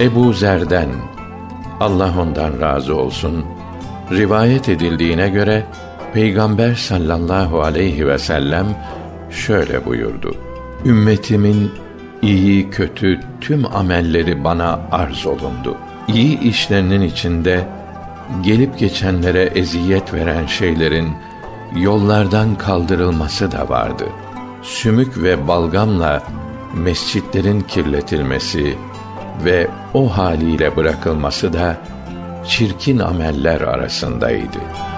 Ebu Zer'den Allah ondan razı olsun rivayet edildiğine göre Peygamber sallallahu aleyhi ve sellem şöyle buyurdu. Ümmetimin iyi kötü tüm amelleri bana arz olundu. İyi işlerinin içinde gelip geçenlere eziyet veren şeylerin yollardan kaldırılması da vardı. Sümük ve balgamla mescitlerin kirletilmesi ve o haliyle bırakılması da çirkin ameller arasındaydı.''